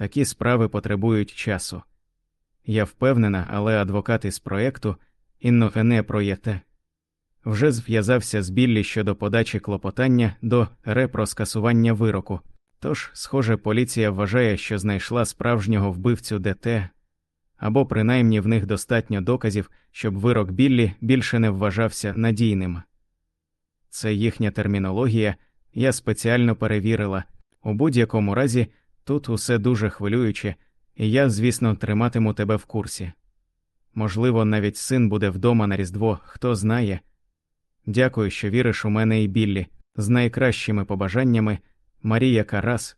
такі справи потребують часу. Я впевнена, але адвокат із проєкту іннофене проєте вже зв'язався з Біллі щодо подачі клопотання до репроскасування вироку. Тож, схоже, поліція вважає, що знайшла справжнього вбивцю ДТ, або принаймні в них достатньо доказів, щоб вирок Біллі більше не вважався надійним. Це їхня термінологія, я спеціально перевірила. У будь-якому разі тут усе дуже хвилююче, і я, звісно, триматиму тебе в курсі. Можливо, навіть син буде вдома на Різдво, хто знає. Дякую, що віриш у мене і Біллі. З найкращими побажаннями Марія Карас,